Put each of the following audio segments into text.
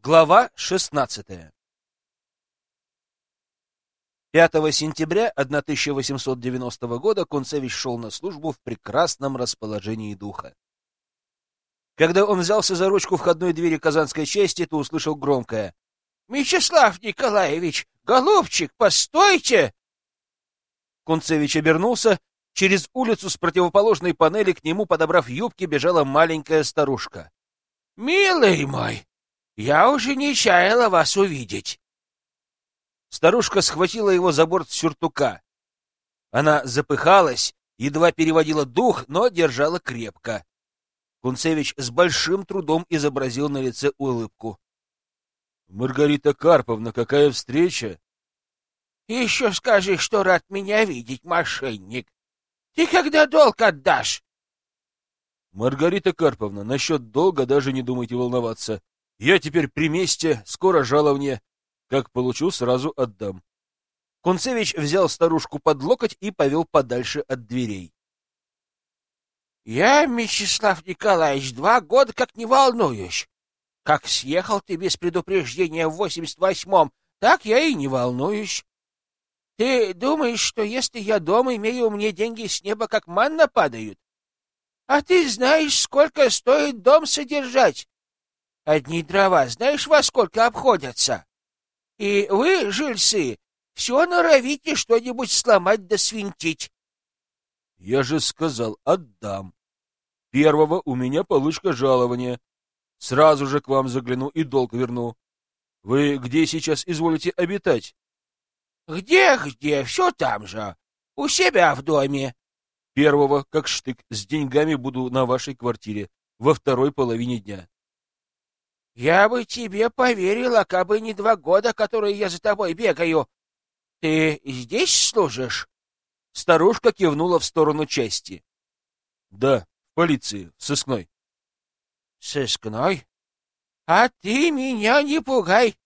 Глава 16. 5 сентября 1890 года Кунцевич шел на службу в прекрасном расположении духа. Когда он взялся за ручку входной двери казанской части, то услышал громкое «Мячеслав Николаевич, голубчик, постойте!» Кунцевич обернулся. Через улицу с противоположной панели к нему, подобрав юбки, бежала маленькая старушка. «Милый мой, я уже не чаяла вас увидеть!» Старушка схватила его за борт сюртука. Она запыхалась, едва переводила дух, но держала крепко. Кунцевич с большим трудом изобразил на лице улыбку. — Маргарита Карповна, какая встреча! — Еще скажи, что рад меня видеть, мошенник. Ты когда долг отдашь? — Маргарита Карповна, насчет долга даже не думайте волноваться. Я теперь при месте, скоро жалование. Как получу, сразу отдам. Кунцевич взял старушку под локоть и повел подальше от дверей. — Я, Мячеслав Николаевич, два года как не волнуюсь. Как съехал ты без предупреждения в восемьдесят восьмом, так я и не волнуюсь. Ты думаешь, что если я дома имею, мне деньги с неба как манна падают? А ты знаешь, сколько стоит дом содержать? Одни дрова знаешь, во сколько обходятся? И вы, жильцы, все норовите что-нибудь сломать да свинтить. Я же сказал, отдам. Первого у меня получка жалования. Сразу же к вам загляну и долг верну. Вы где сейчас изволите обитать? Где-где, все там же. У себя в доме. Первого, как штык, с деньгами буду на вашей квартире во второй половине дня. Я бы тебе поверила, кабы не два года, которые я за тобой бегаю. Ты здесь служишь? Старушка кивнула в сторону части. Да, в полиции, в сыскной. Сыскной? А ты меня не пугай.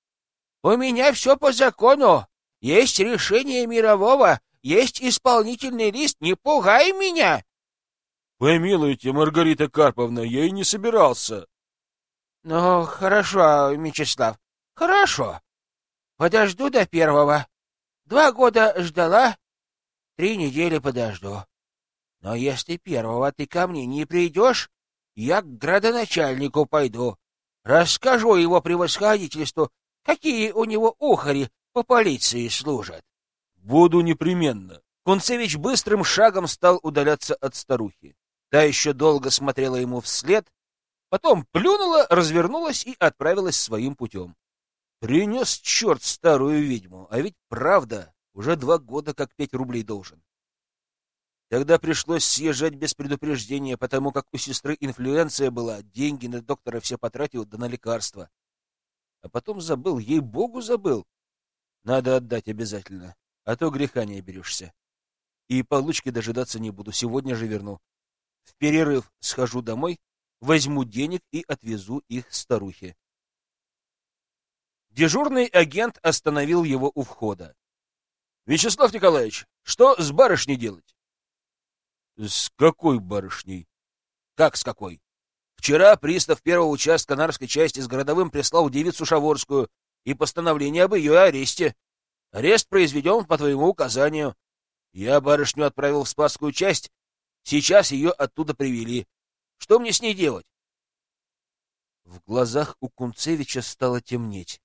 У меня все по закону. Есть решение мирового, есть исполнительный лист. Не пугай меня. Помилуйте, Маргарита Карповна, я и не собирался. — Ну, хорошо, Мечислав, хорошо. Подожду до первого. Два года ждала, три недели подожду. Но если первого ты ко мне не придешь, я к градоначальнику пойду. Расскажу его превосходительству, какие у него ухари по полиции служат. — Буду непременно. Кунцевич быстрым шагом стал удаляться от старухи. Та еще долго смотрела ему вслед, Потом плюнула, развернулась и отправилась своим путем. Принес черт старую ведьму, а ведь правда, уже два года как пять рублей должен. Тогда пришлось съезжать без предупреждения, потому как у сестры инфлюенция была, деньги на доктора все потратил, да на лекарства. А потом забыл, ей-богу забыл. Надо отдать обязательно, а то греха не оберешься. И получки дожидаться не буду, сегодня же верну. В перерыв схожу домой, возьму денег и отвезу их старухе. Дежурный агент остановил его у входа. — Вячеслав Николаевич, что с барышней делать? — С какой барышней? — Как с какой? Вчера пристав первого участка Нарвской части с городовым прислал девицу Шаворскую и постановление об ее аресте. Арест произведен по твоему указанию. Я барышню отправил в Спасскую часть, сейчас ее оттуда привели. Что мне с ней делать? В глазах у Кунцевича стало темнеть.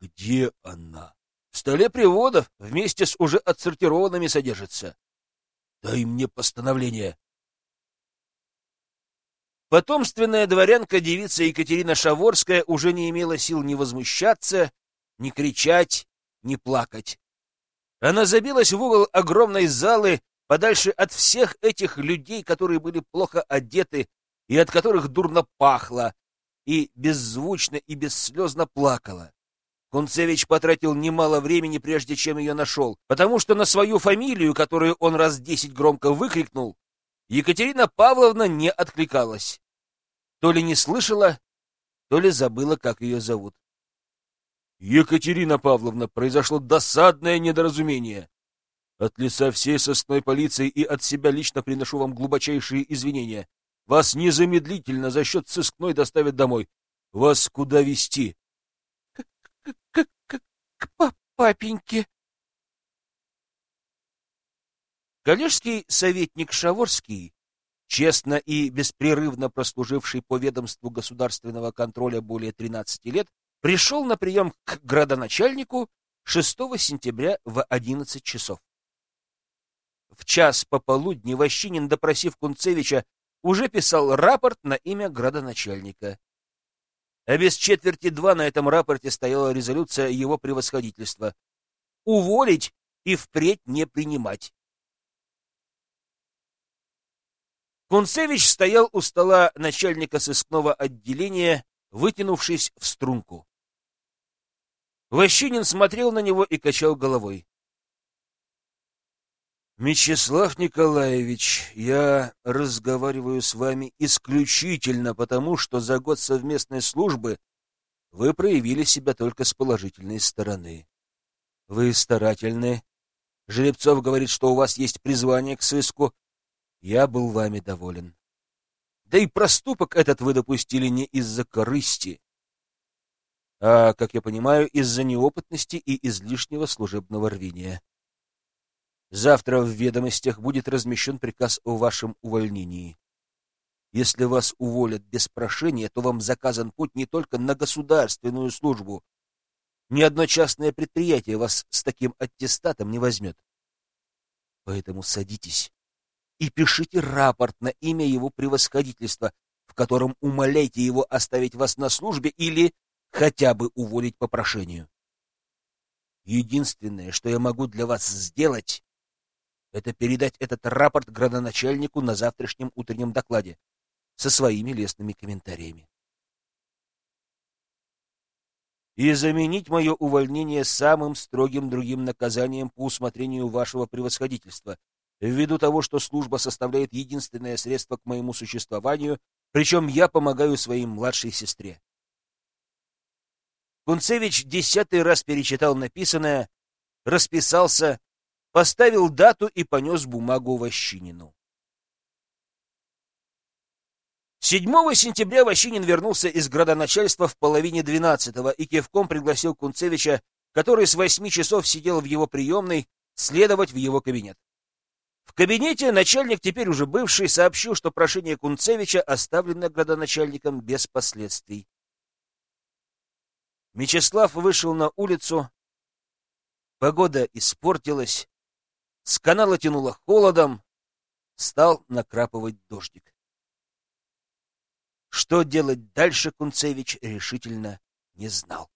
Где она? В столе приводов вместе с уже отсортированными содержится. Дай мне постановление. Потомственная дворянка девица Екатерина Шаворская уже не имела сил ни возмущаться, ни кричать, ни плакать. Она забилась в угол огромной залы, подальше от всех этих людей, которые были плохо одеты и от которых дурно пахло, и беззвучно и бесслезно плакала. Кунцевич потратил немало времени, прежде чем ее нашел, потому что на свою фамилию, которую он раз десять громко выкрикнул, Екатерина Павловна не откликалась. То ли не слышала, то ли забыла, как ее зовут. Екатерина Павловна, произошло досадное недоразумение. От лица всей сосной полиции и от себя лично приношу вам глубочайшие извинения. Вас незамедлительно за счет сыскной доставят домой. Вас куда везти? к папеньке. Коллежский советник Шаворский, честно и беспрерывно прослуживший по ведомству государственного контроля более 13 лет, пришел на прием к градоначальнику 6 сентября в 11 часов. В час пополудни Ващинин, допросив Кунцевича, уже писал рапорт на имя градоначальника. А без четверти два на этом рапорте стояла резолюция его превосходительства. Уволить и впредь не принимать. Кунцевич стоял у стола начальника сыскного отделения, вытянувшись в струнку. Ващинин смотрел на него и качал головой. «Мечислав Николаевич, я разговариваю с вами исключительно потому, что за год совместной службы вы проявили себя только с положительной стороны. Вы старательны. Жеребцов говорит, что у вас есть призвание к сыску. Я был вами доволен. Да и проступок этот вы допустили не из-за корысти, а, как я понимаю, из-за неопытности и излишнего служебного рвения. Завтра в ведомостях будет размещен приказ о вашем увольнении. Если вас уволят без прошения, то вам заказан путь не только на государственную службу. Ни одно частное предприятие вас с таким аттестатом не возьмет. Поэтому садитесь и пишите рапорт на имя его превосходительства, в котором умоляйте его оставить вас на службе или хотя бы уволить по прошению. Единственное, что я могу для вас сделать, это передать этот рапорт градоначальнику на завтрашнем утреннем докладе со своими лестными комментариями. И заменить мое увольнение самым строгим другим наказанием по усмотрению вашего превосходительства, ввиду того, что служба составляет единственное средство к моему существованию, причем я помогаю своей младшей сестре. Кунцевич десятый раз перечитал написанное, расписался, поставил дату и понес бумагу Ващинину. 7 сентября Ващинин вернулся из градоначальства в половине двенадцатого и кивком пригласил Кунцевича, который с восьми часов сидел в его приемной, следовать в его кабинет. В кабинете начальник, теперь уже бывший, сообщил, что прошение Кунцевича оставлено градоначальником без последствий. Мечислав вышел на улицу. Погода испортилась. С канала тянуло холодом. Стал накрапывать дождик. Что делать дальше, Кунцевич решительно не знал.